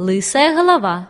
лысая голова.